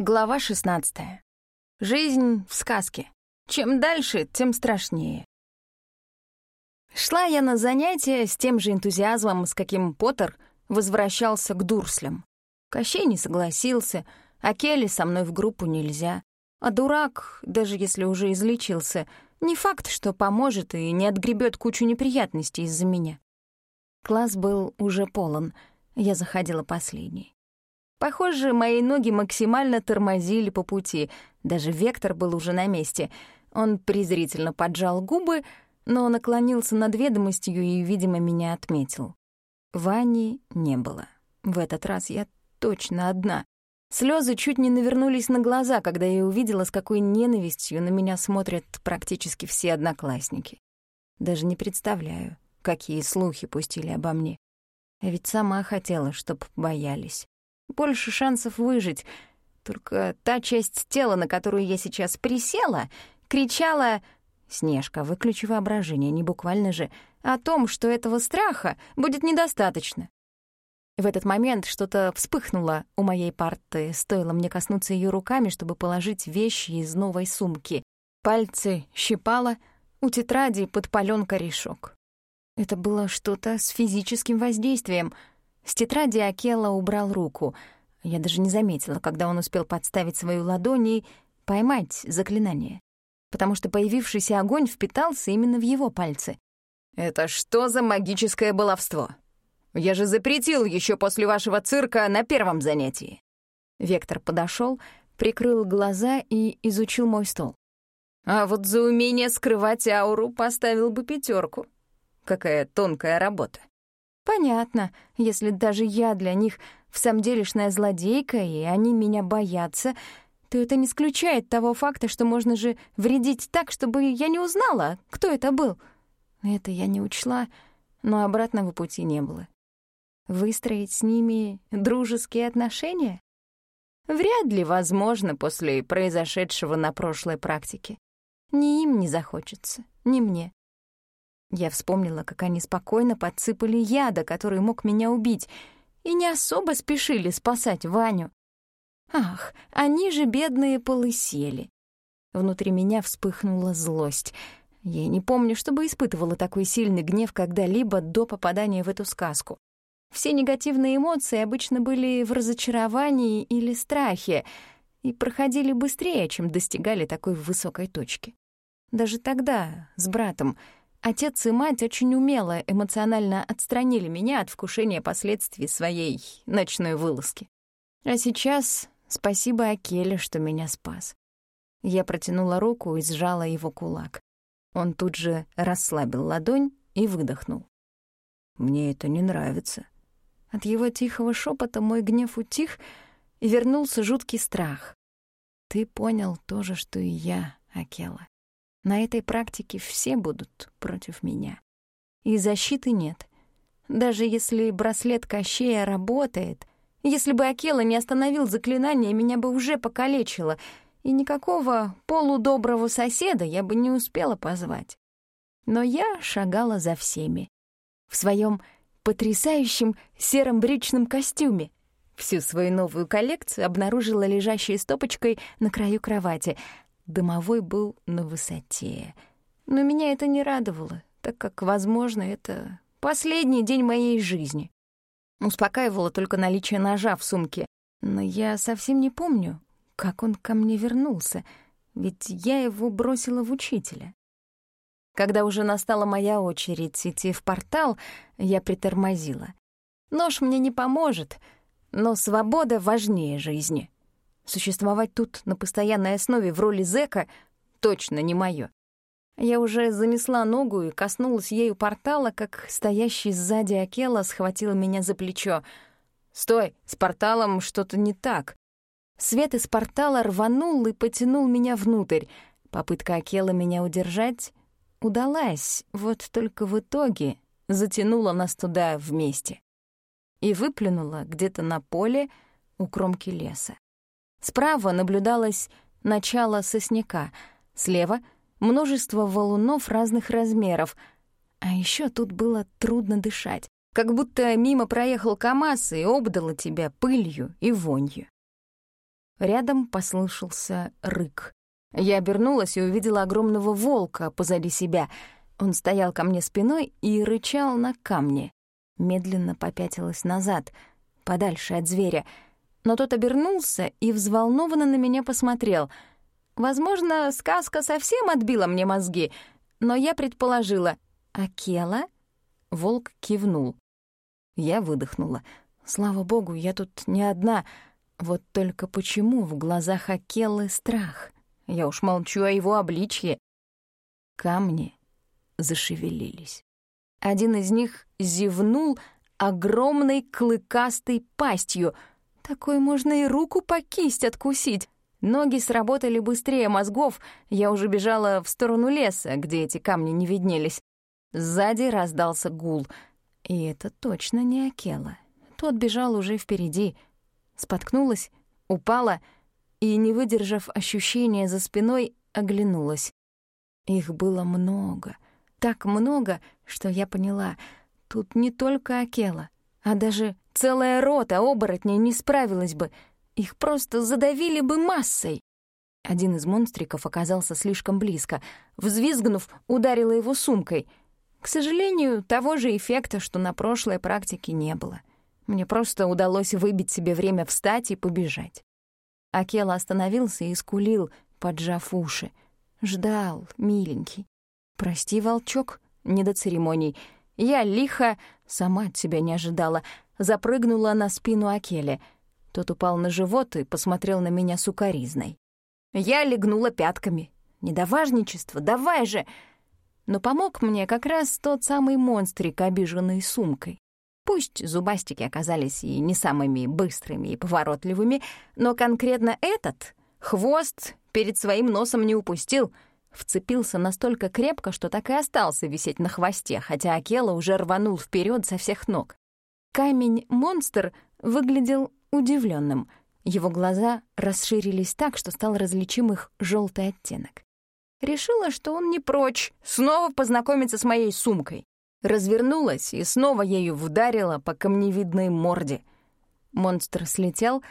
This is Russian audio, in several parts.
Глава 16. Жизнь в сказке. Чем дальше, тем страшнее. Шла я на занятия с тем же энтузиазмом, с каким Поттер возвращался к Дурслям. Кощей не согласился, а Келли со мной в группу нельзя. А дурак, даже если уже излечился, не факт, что поможет и не отгребет кучу неприятностей из-за меня. Класс был уже полон, я заходила последней. Похоже, мои ноги максимально тормозили по пути, даже вектор был уже на месте. Он презрительно поджал губы, но наклонился над ведомостью и, видимо, меня отметил. Вани не было. В этот раз я точно одна. Слезы чуть не навернулись на глаза, когда я увидела, с какой ненавистью на меня смотрят практически все одноклассники. Даже не представляю, какие слухи пустили обо мне. А ведь сама хотела, чтоб боялись. Больше шансов выжить. Только та часть тела, на которую я сейчас присела, кричала «Снежка, выключи воображение, не буквально же», о том, что этого страха будет недостаточно. В этот момент что-то вспыхнуло у моей парты, стоило мне коснуться ее руками, чтобы положить вещи из новой сумки. Пальцы щипало, у тетради подпален корешок. Это было что-то с физическим воздействием. С тетради Акела убрал руку. Я даже не заметила, когда он успел подставить свою ладонь и поймать заклинание. Потому что появившийся огонь впитался именно в его пальцы. «Это что за магическое баловство? Я же запретил еще после вашего цирка на первом занятии». Вектор подошел, прикрыл глаза и изучил мой стол. А вот за умение скрывать ауру поставил бы пятерку. Какая тонкая работа. Понятно, если даже я для них в самом делешная злодейка, и они меня боятся, то это не исключает того факта, что можно же вредить так, чтобы я не узнала, кто это был. Это я не учла, но обратного пути не было. Выстроить с ними дружеские отношения? Вряд ли возможно после произошедшего на прошлой практике. Ни им не захочется, ни мне. Я вспомнила, как они спокойно подсыпали яда, который мог меня убить, и не особо спешили спасать Ваню. Ах, они же бедные полысели. Внутри меня вспыхнула злость. Я не помню, чтобы испытывала такой сильный гнев когда-либо до попадания в эту сказку. Все негативные эмоции обычно были в разочаровании или страхе и проходили быстрее, чем достигали такой высокой точки. Даже тогда, с братом, отец и мать очень умело эмоционально отстранили меня от вкушения последствий своей ночной вылазки. А сейчас спасибо Акеле, что меня спас. Я протянула руку и сжала его кулак. Он тут же расслабил ладонь и выдохнул. «Мне это не нравится», от его тихого шепота мой гнев утих, и вернулся жуткий страх. Ты понял то же, что и я, Акела. На этой практике все будут против меня. И защиты нет. Даже если браслет Кощея работает, если бы Акела не остановил заклинание, меня бы уже покалечило, и никакого полудоброго соседа я бы не успела позвать. Но я шагала за всеми. В своем потрясающем сером брючном костюме. Всю свою новую коллекцию обнаружила лежащей стопочкой на краю кровати. Домовой был на высоте. Но меня это не радовало, так как, возможно, это последний день моей жизни. Успокаивало только наличие ножа в сумке. Но я совсем не помню, как он ко мне вернулся, ведь я его бросила в учителя. Когда уже настала моя очередь идти в портал, я притормозила. Нож мне не поможет, но свобода важнее жизни. Существовать тут на постоянной основе в роли зэка точно не моё. Я уже занесла ногу и коснулась ею портала, как стоящий сзади Акела схватил меня за плечо. «Стой, с порталом что-то не так». Свет из портала рванул и потянул меня внутрь. Попытка Акела меня удержать удалась, вот только в итоге затянула нас туда вместе и выплюнула где-то на поле у кромки леса. Справа наблюдалось начало сосняка, слева — множество валунов разных размеров, а еще тут было трудно дышать, как будто мимо проехал КамАЗ и обдало тебя пылью и вонью. Рядом послышался рык. Я обернулась и увидела огромного волка позади себя. Он стоял ко мне спиной и рычал на камне. Медленно попятилась назад, подальше от зверя. Но тот обернулся и взволнованно на меня посмотрел. Возможно, сказка совсем отбила мне мозги, но я предположила «Акела?» Волк кивнул. Я выдохнула. Слава богу, я тут не одна. Вот только почему в глазах Акелы страх? Я уж молчу о его обличье. Камни зашевелились. Один из них зевнул огромной клыкастой пастью. Такой можно и руку по кисть откусить. Ноги сработали быстрее мозгов, я уже бежала в сторону леса, где эти камни не виднелись. Сзади раздался гул. И это точно не Акела. Тот бежал уже впереди. Споткнулась, упала и, не выдержав ощущения за спиной, оглянулась. Их было много, так много, что я поняла, тут не только Акела, а даже целая рота оборотней не справилась бы, их просто задавили бы массой. Один из монстриков оказался слишком близко. Взвизгнув, ударила его сумкой. К сожалению, того же эффекта, что на прошлой практике, не было. Мне просто удалось выбить себе время встать и побежать. Акела остановился и скулил, поджав уши. Ждал, миленький. «Прости, волчок, не до церемоний. Я лихо, сама от себя не ожидала, запрыгнула на спину Акеле. Тот упал на живот и посмотрел на меня сукоризной. Я легнула пятками. «Недоважничество, давай же!» Но помог мне как раз тот самый монстрик, обиженный сумкой. Пусть зубастики оказались и не самыми быстрыми и поворотливыми, но конкретно этот хвост перед своим носом не упустил, вцепился настолько крепко, что так и остался висеть на хвосте, хотя Акела уже рванул вперед со всех ног. Камень-монстр выглядел удивленным. Его глаза расширились так, что стал различим их желтый оттенок. Решила, что он не прочь снова познакомиться с моей сумкой развернулась и снова ею вдарила по камневидной морде. Монстр слетел,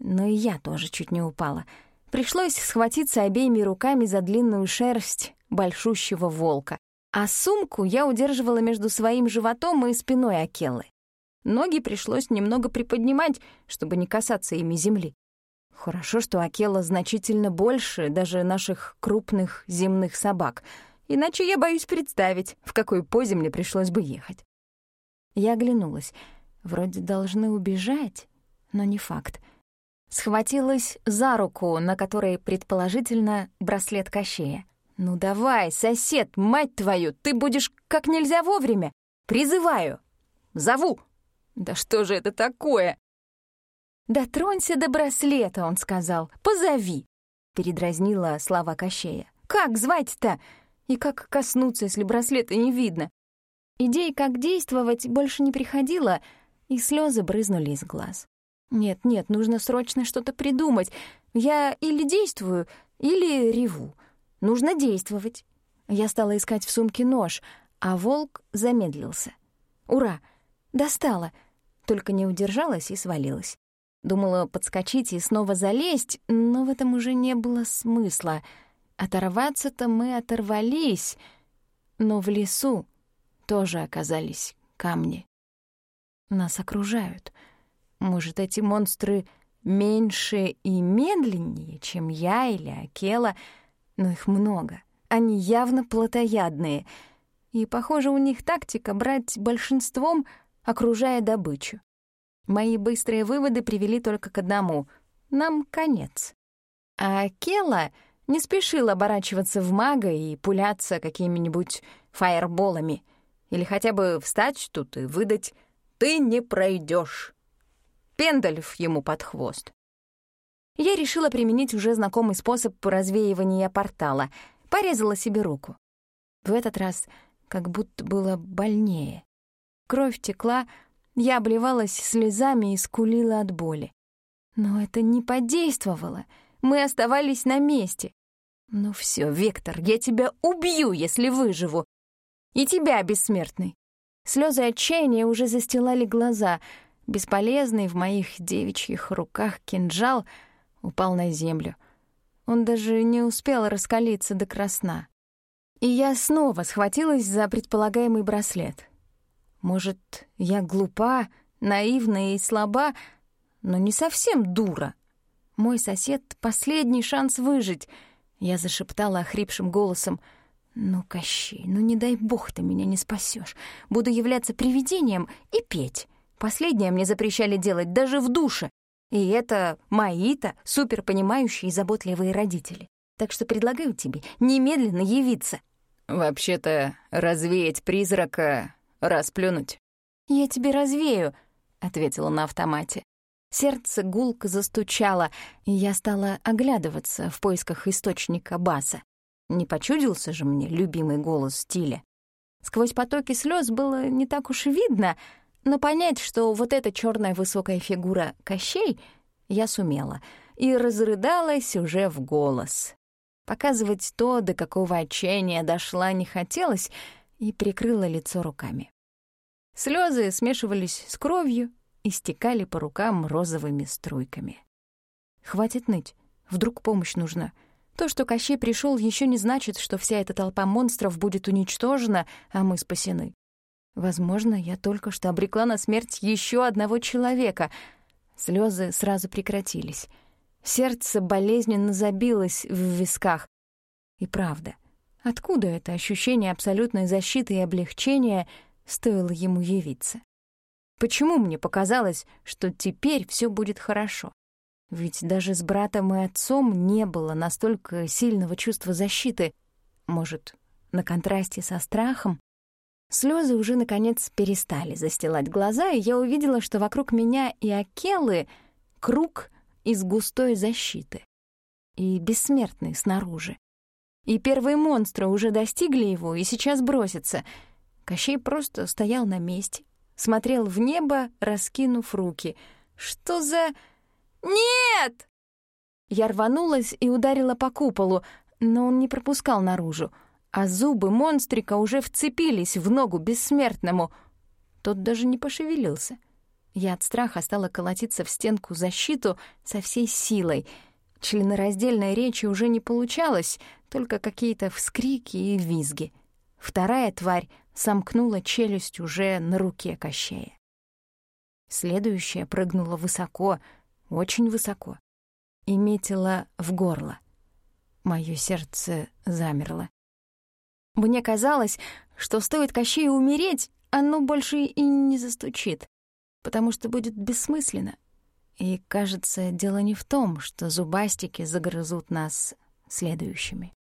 но и я тоже чуть не упала. Пришлось схватиться обеими руками за длинную шерсть большущего волка, а сумку я удерживала между своим животом и спиной Акеллы. Ноги пришлось немного приподнимать, чтобы не касаться ими земли. Хорошо, что Акела значительно больше даже наших крупных земных собак — Иначе я боюсь представить, в какой позе мне пришлось бы ехать. Я оглянулась. Вроде должны убежать, но не факт. Схватилась за руку, на которой, предположительно, браслет Кощея. «Ну давай, сосед, мать твою, ты будешь как нельзя вовремя! Призываю! Зову!» «Да что же это такое?» «Дотронься до браслета», — он сказал. «Позови!» — передразнила слова Кощея. «Как звать-то? И как коснуться, если браслета не видно? Идей, как действовать, больше не приходило, и слезы брызнули из глаз. Нет, нет, нужно срочно что-то придумать. Я или действую, или реву. Нужно действовать. Я стала искать в сумке нож, а волк замедлился. Ура! Достала! Только не удержалась и свалилась. Думала подскочить и снова залезть, но в этом уже не было смысла — Оторваться-то мы оторвались, но в лесу тоже оказались камни. Нас окружают. Может, эти монстры меньше и медленнее, чем я или Акела, но их много. Они явно плотоядные, и, похоже, у них тактика брать большинством, окружая добычу. Мои быстрые выводы привели только к одному — нам конец. А Акела не спешил оборачиваться в мага и пуляться какими-нибудь фаерболами. Или хотя бы встать тут и выдать «ты не пройдешь. Пендальф ему под хвост. Я решила применить уже знакомый способ развеивания портала. Порезала себе руку. В этот раз как будто было больнее. Кровь текла, я обливалась слезами и скулила от боли. Но это не подействовало. Мы оставались на месте. «Ну все, Вектор, я тебя убью, если выживу. И тебя, бессмертный». Слезы отчаяния уже застилали глаза. Бесполезный в моих девичьих руках кинжал упал на землю. Он даже не успел раскалиться до красна. И я снова схватилась за предполагаемый браслет. Может, я глупа, наивна и слаба, но не совсем дура. Мой сосед — последний шанс выжить. Я зашептала охрипшим голосом. «Ну, Кощей, ну не дай бог ты меня не спасешь. Буду являться привидением и петь. Последнее мне запрещали делать даже в душе. И это мои-то суперпонимающие и заботливые родители. Так что предлагаю тебе немедленно явиться». «Вообще-то развеять призрака, расплюнуть». «Я тебе развею», — ответила на автомате. Сердце гулко застучало, и я стала оглядываться в поисках источника баса. Не почудился же мне любимый голос стиля. Сквозь потоки слез было не так уж видно, но понять, что вот эта черная высокая фигура Кощей, я сумела, и разрыдалась уже в голос. Показывать то, до какого отчаяния дошла, не хотелось, и прикрыла лицо руками. Слезы смешивались с кровью, и стекали по рукам розовыми струйками. «Хватит ныть, вдруг помощь нужна. То, что Кощей пришел, еще не значит, что вся эта толпа монстров будет уничтожена, а мы спасены. Возможно, я только что обрекла на смерть еще одного человека». Слезы сразу прекратились. Сердце болезненно забилось в висках. И правда, откуда это ощущение абсолютной защиты и облегчения стоило ему явиться? Почему мне показалось, что теперь все будет хорошо? Ведь даже с братом и отцом не было настолько сильного чувства защиты. Может, на контрасте со страхом? Слезы уже, наконец, перестали застилать глаза, и я увидела, что вокруг меня и Акелы круг из густой защиты. И бессмертный снаружи. И первые монстры уже достигли его и сейчас бросятся. Кощей просто стоял на месте, смотрел в небо, раскинув руки. «Что за...» «Нет!» Я рванулась и ударила по куполу, но он не пропускал наружу, а зубы монстрика уже вцепились в ногу бессмертному. Тот даже не пошевелился. Я от страха стала колотиться в стенку защиту со всей силой. Членораздельной речи уже не получалось, только какие-то вскрики и визги. Вторая тварь сомкнула челюсть уже на руке Кощея. Следующая прыгнула высоко, очень высоко, и метила в горло. Моё сердце замерло. Мне казалось, что стоит Кощею умереть, оно больше и не застучит, потому что будет бессмысленно. И, кажется, дело не в том, что зубастики загрызут нас следующими.